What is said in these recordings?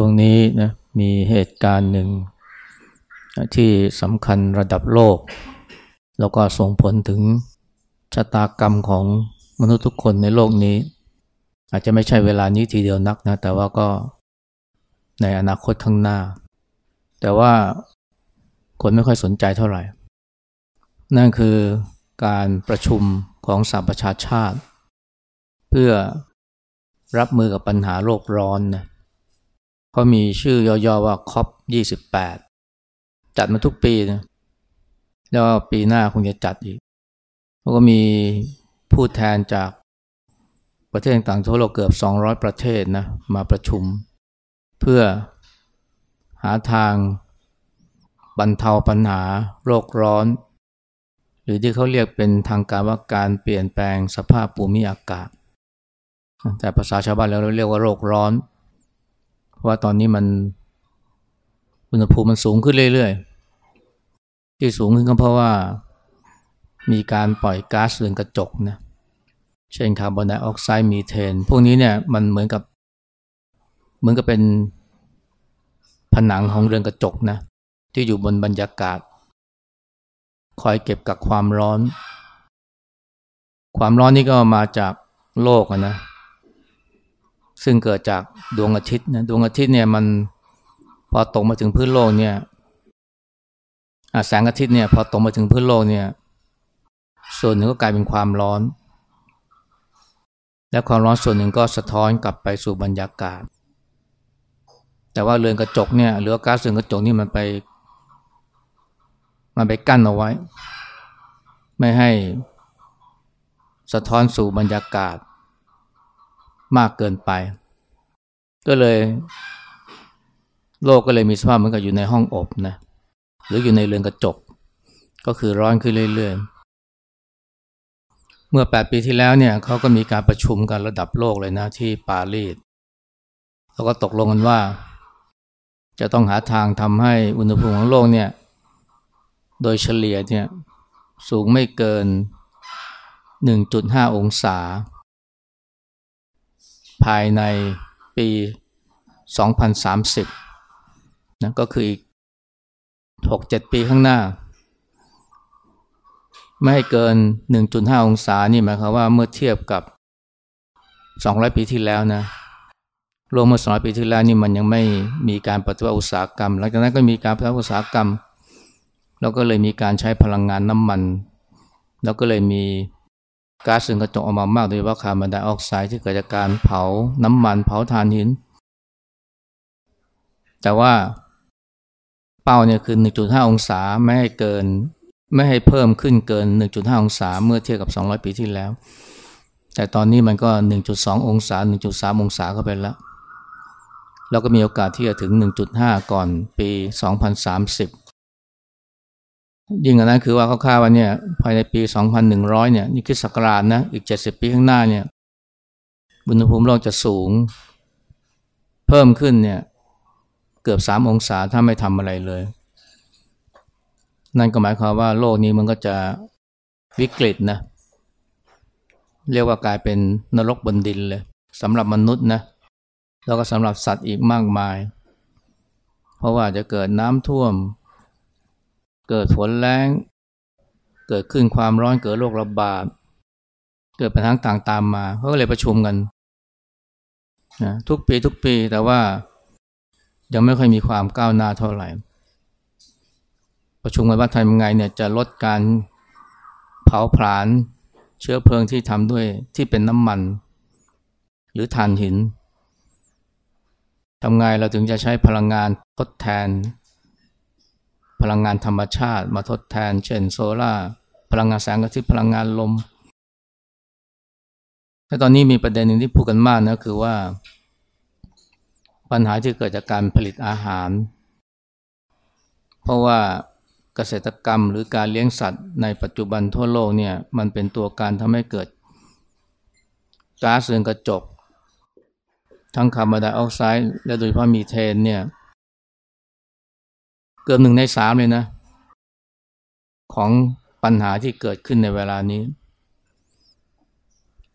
ช่วงนี้นะมีเหตุการณ์หนึ่ง ที่สำคัญระดับโลก แล้วก็ส่งผลถึงชะตากรรมของมนุษย์ทุกคนในโลกนี้ อาจจะไม่ใช่เวลานี้ทีเดียวนักนะ แต่ว่าก็ในอนาคตข้างหน้า แต่ว่าคนไม่ค่อยสนใจเท่าไหร่ นั่นคือการประชุมของสหประชาชาติ เพื่อรับมือกับปัญหาโลกร้อนนะ เขามีชื่อย่อๆว่าคอป28จัดมาทุกปีนะแล้วปีหน้าคงจะจัดอีกแล้วก็มีผู้แทนจากประเทศต่างๆทั่วโลกเกือบ 200 ประเทศนะมาประชุม เพื่อหาทางบรรเทาปัญหาโรคร้อน หรือที่เขาเรียกเป็นทางการว่าการเปลี่ยนแปลงสภาพภูมิอากาศ แต่ภาษาชาวบ้านเราเรียกว่าโรคร้อน เพราะว่าตอนนี้มันอุณหภูมิมันสูงขึ้นเรื่อยๆ ที่สูงขึ้นก็เพราะว่ามีการปล่อยก๊าซเรือนกระจกนะ เช่นคาร์บอนไดออกไซด์มีเทน พวกนี้เนี่ยมันเหมือนกับ เหมือนกับเป็นผนังของเรือนกระจกนะ ที่อยู่บนบรรยากาศ คอยเก็บกับความร้อน ความร้อนนี่ก็มาจากโลกนะ ซึ่งเกิดจากดวงอาทิตย์นะดวงอาทิตย์เนี่ยมันพอตกมาถึงพื้นโลกเนี่ยแสงอาทิตย์เนี่ยพอตกมาถึงพื้นโลกเนี่ย ส่วนหนึ่งก็กลายเป็นความร้อน และความร้อนส่วนหนึ่งก็สะท้อนกลับไปสู่บรรยากาศ แต่ว่าเรือนกระจกเนี่ยหรือก๊าซเรือนกระจกนี่มันไป มันไปกั้นเอาไว้ ไม่ให้สะท้อนสู่บรรยากาศ มากเกินไป ก็เลย โลกก็เลยมีสภาพเหมือนกับอยู่ในห้องอบนะหรืออยู่ในเรือนกระจก ก็คือร้อนขึ้นเรื่อยๆ เมื่อ 8 ปีที่แล้วเนี่ยเขาก็มีการประชุมกันระดับโลกเลยนะที่ปารีสแล้วก็ตกลงกันว่า จะต้องหาทางทำให้อุณหภูมิของโลกเนี่ยโดยเฉลี่ยเนี่ยสูงไม่เกิน 1.5 องศา ภายในปี 2030นะก็คืออีก 6-7 ปีข้างหน้า ไม่ให้เกิน 1.5 องศานี่หมายความว่าเมื่อเทียบกับ 200 ปีที่แล้วนะโลกเมื่อ200ปีที่แล้วนี่มันยังไม่มีการปฏิวัติอุตสาหกรรม หลังจากนั้นก็มีการปฏิวัติอุตสาหกรรม แล้วก็เลยมีการใช้พลังงานน้ำมัน แล้วก็เลยมี ก๊าซเรือนกระจกออกมามากโดยเฉพาคาร์บอนไดออกไซด์ที่เกิดจากการเผาน้ำมันเผาถ่านหิน แต่ว่าเป้าเนี่ยคือ 1.5 องศาไม่ให้เกินไม่ให้เพิ่มขึ้นเกิน 1.5 องศาเมื่อเทียบกับ 200 ปีที่แล้ว แต่ตอนนี้มันก็ 1.2 องศา 1.3 องศาเข้าไปแล้วเราก็มีโอกาสที่จะถึง 1.5 ก่อนปี 2030 ยิ่งกว่านั้นคือว่าเขาคาดว่าเนี่ยภายในปี 2100 เนี่ยนี่คือสักราชนะอีก 70 ปีข้างหน้าเนี่ยอุณหภูมิโลกจะสูง เพิ่มขึ้นเนี่ยเกือบ 3 องศาถ้าไม่ทำอะไรเลย นั่นก็หมายความว่าโลกนี้มันก็จะวิกฤตนะเรียกว่ากลายเป็นนรกบนดินเลยสำหรับมนุษย์นะแล้วก็สำหรับสัตว์อีกมากมาย เพราะว่าจะเกิดน้ำท่วม เกิดฝนแรงเกิดขึ้นความร้อนเกิดโรคระบาดเกิดปัญหาต่างตามมาเขาก็เลยประชุมกันนะทุกปีทุกปีแต่ว่ายังไม่ค่อยมีความก้าวหน้าเท่าไหร่ ประชุมกันว่าทำยังไงเนี่ยจะลดการเผาผลาญเชื้อเพลิงที่ทำด้วยที่เป็นน้ำมัน หรือถ่านหินทำไงเราถึงจะใช้พลังงานทดแทน พลังงานธรรมชาติมาทดแทน เช่นโซลา่าพลังงานแสงอาทิตย์พลังงานลมแต่ตอนนี้มีประเด็นหนึ่งที่พูดกันมากนะคือว่า ปัญหาที่เกิดจากการผลิตอาหาร เพราะว่าเกษตรกรรมหรือการเลี้ยงสัตว์ในปัจจุบันทั่วโลกเนี่ยมันเป็นตัวการทำให้เกิดก๊าซเรือนกระจก ทั้งคาร์บอนไดออกไซด์และโดยเฉพาะมีเทนเนี่ย เกือบหนึ่งในสามเลยนะ ของปัญหาที่เกิดขึ้นในเวลานี้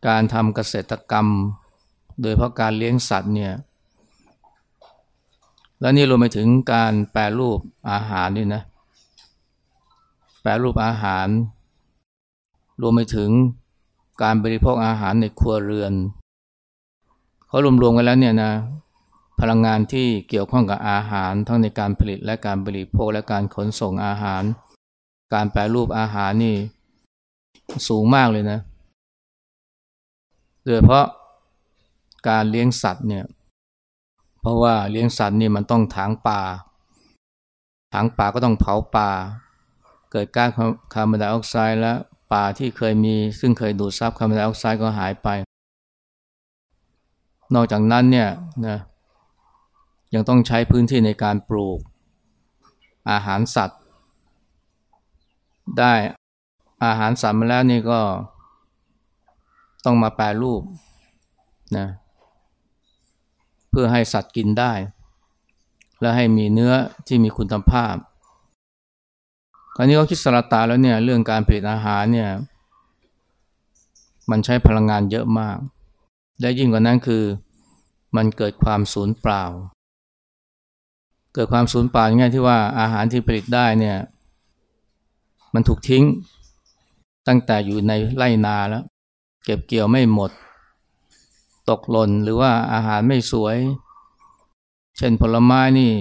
การทำเกษตรกรรม โดยเพราะการเลี้ยงสัตว์เนี่ย แล้วนี่รวมไปถึงการแปรรูปอาหารด้วยนะ แปรรูปอาหาร รวมไปถึงการบริโภคอาหารในครัวเรือนเขารวมๆกันแล้วเนี่ยนะ พลังงานที่เกี่ยวข้องกับอาหาร ทั้งในการผลิตและการบริโภคและการขนส่งอาหาร การแปรรูปอาหารนี่สูงมากเลยนะโดยเพราะการเลี้ยงสัตว์เนี่ยเพราะว่าเลี้ยงสัตว์นี่มันต้องถางป่า ถางป่าก็ต้องเผาป่า เกิดก๊าซคาร์บอนไดออกไซด์และป่าที่เคยมีซึ่งเคยดูดซับคาร์บอนไดออกไซด์ก็หายไป นอกจากนั้นเนี่ยนะ ยังต้องใช้พื้นที่ในการปลูก อาหารสัตว์ ได้อาหารสัตว์มาแล้วนี่ก็ต้องมาแปรรูปนะเพื่อให้สัตว์กินได้ และให้มีเนื้อที่มีคุณภาพ คราวนี้ก็คิดสระตาแล้วเนี่ยเรื่องการผลิตอาหารเนี่ยมันใช้พลังงานเยอะมาก และยิ่งกว่านั้นคือมันเกิดความสูญเปล่า เกิดความสูญเปล่าง่ายที่ว่าอาหารที่ผลิตได้เนี่ยมันถูกทิ้งตั้งแต่อยู่ในไร่นาแล้ว เก็บเกี่ยวไม่หมด ตกหล่นหรือว่าอาหารไม่สวย เช่นผลไม้นี่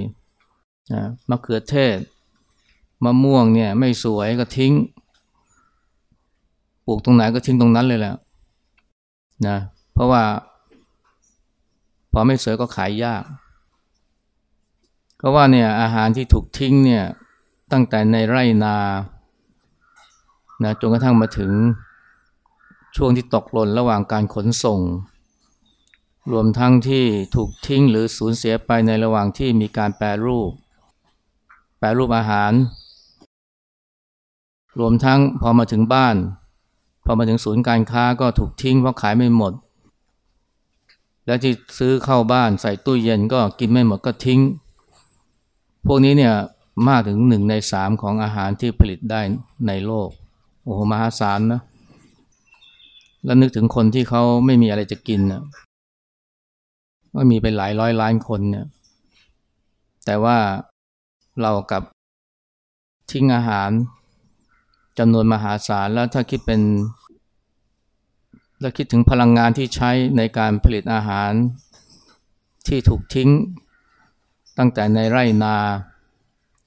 มะเขือเทศมะม่วงเนี่ยไม่สวยก็ทิ้ง ปลูกตรงไหนก็ทิ้งตรงนั้นเลยแหละนะเพราะว่าพอไม่สวยก็ขายยาก เพราะว่าเนี่ยอาหารที่ถูกทิ้งเนี่ยตั้งแต่ในไร่นานะจนกระทั่งมาถึงช่วงที่ตกหล่นระหว่างการขนส่ง รวมทั้งที่ถูกทิ้งหรือสูญเสียไปในระหว่างที่มีการแปรรูป แปรรูปอาหาร รวมทั้งพอมาถึงบ้าน พอมาถึงศูนย์การค้าก็ถูกทิ้งเพราะขายไม่หมด แล้วที่ซื้อเข้าบ้านใส่ตู้เย็นก็กินไม่หมดก็ทิ้ง พวกนี้เนี่ยมากถึงหนึ่งในสามของอาหารที่ผลิตได้ในโลก โอ้โหมหาศาลนะ แล้วนึกถึงคนที่เขาไม่มีอะไรจะกินนะว่ามีไปหลายร้อยล้านคนเนี่ย แต่ว่าเรากับทิ้งอาหารจำนวนมหาศาลแล้วถ้าคิดเป็น แล้วคิดถึงพลังงานที่ใช้ในการผลิตอาหารที่ถูกทิ้ง ตั้งแต่ในไร่นา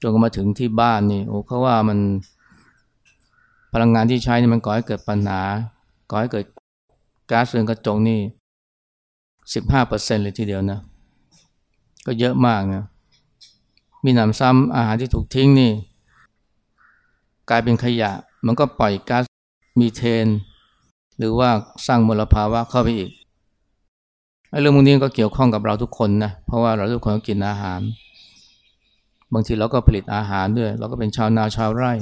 จนมาถึงที่บ้านนี่โอ้เขาว่ามันพลังงานที่ใช้นี่มันก่อให้เกิดปัญหา ก่อให้เกิดก๊าซเรือนกระจกนี่สิบห้าเปอร์เซ็นเลยทีเดียวนะ ก็เยอะมากนะมีหนำซ้ำอาหารที่ถูกทิ้งนี่ กลายเป็นขยะ มันก็ปล่อยก๊าซมีเทน หรือว่าสร้างมลภาวะเข้าไปอีก เรื่องพวกนี้ก็เกี่ยวข้องกับเราทุกคนนะเพราะว่าเราทุกคนก็กินอาหาร บางทีเราก็ผลิตอาหารด้วย เราก็เป็นชาวนาชาวไร่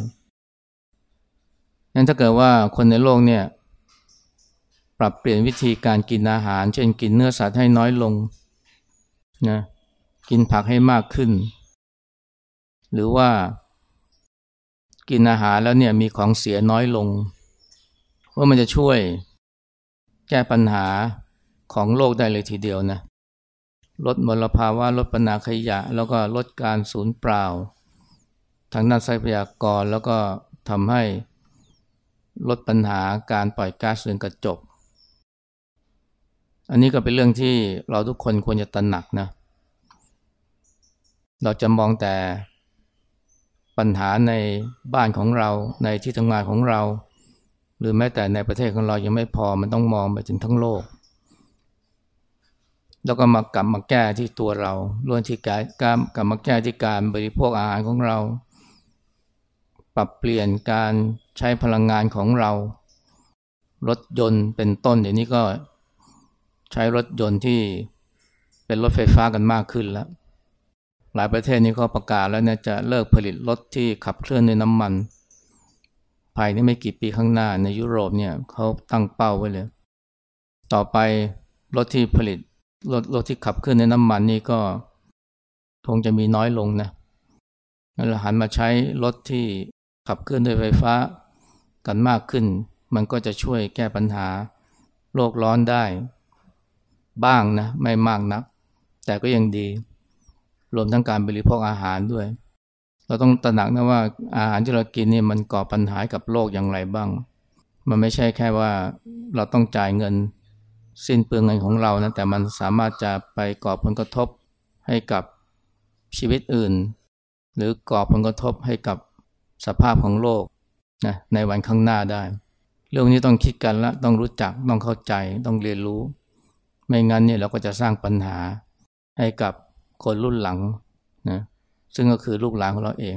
งั้นถ้าเกิดว่าคนในโลกเนี่ย ปรับเปลี่ยนวิธีการกินอาหาร เช่นกินเนื้อสัตว์ให้น้อยลงนะกินผักให้มากขึ้น หรือว่ากินอาหารแล้วเนี่ยมีของเสียน้อยลง ว่ามันจะช่วยแก้ปัญหา ของโลกได้เลยทีเดียวนะลดมลภาวะลดปัญหาขยะ แล้วก็ลดการสูญเปล่า ทางด้านทรัพยากรแล้วก็ทำให้ลดปัญหาการปล่อยก๊าซเรือนกระจก อันนี้ก็เป็นเรื่องที่เราทุกคนควรจะตระหนักนะ เราจะมองแต่ปัญหาในบ้านของเราในที่ทำงานของเรา หรือแม้แต่ในประเทศของเรายังไม่พอมันต้องมองไปถึงทั้งโลก แล้วก็มากลับมาแก้ที่ตัวเราล้วนที่การกลับมาแก้ที่การบริโภคอาหารของเรา ปรับเปลี่ยนการใช้พลังงานของเรา รถยนต์เป็นต้นเดี๋ยวนี้ก็ใช้รถยนต์ที่เป็นรถไฟฟ้ากันมากขึ้นแล้ว หลายประเทศนี้ก็ประกาศแล้วเนี่ยจะเลิกผลิตรถที่ขับเคลื่อนด้วยน้ำมัน ภายในไม่กี่ปีข้างหน้าในยุโรปเนี่ยเขาตั้งเป้าไว้เลย ต่อไปรถที่ผลิต รถรถที่ขับเคลื่อนด้วยน้ำมันนี่ก็คงจะมีน้อยลงนะเราหันมาใช้รถที่ขับเคลื่อนด้วยไฟฟ้ากันมากขึ้น มันก็จะช่วยแก้ปัญหาโลกร้อนได้ บ้างนะไม่มากนัก แต่ก็ยังดี รวมทั้งการบริโภคอาหารด้วย เราต้องตระหนักนะว่าอาหารที่เรากินนี่มันก่อปัญหากับโลกอย่างไรบ้าง มันไม่ใช่แค่ว่าเราต้องจ่ายเงิน สิ้นเปลืองเงินของเรานะแต่มันสามารถจะไปก่อผลกระทบให้กับชีวิตอื่น หรือก่อผลกระทบให้กับสภาพของโลกนะในวันข้างหน้าได้ เรื่องนี้ต้องคิดกันและต้องรู้จักต้องเข้าใจต้องเรียนรู้ ไม่งั้นเนี่ยเราก็จะสร้างปัญหาให้กับคนรุ่นหลังนะซึ่งก็คือลูกหลานของเราเอง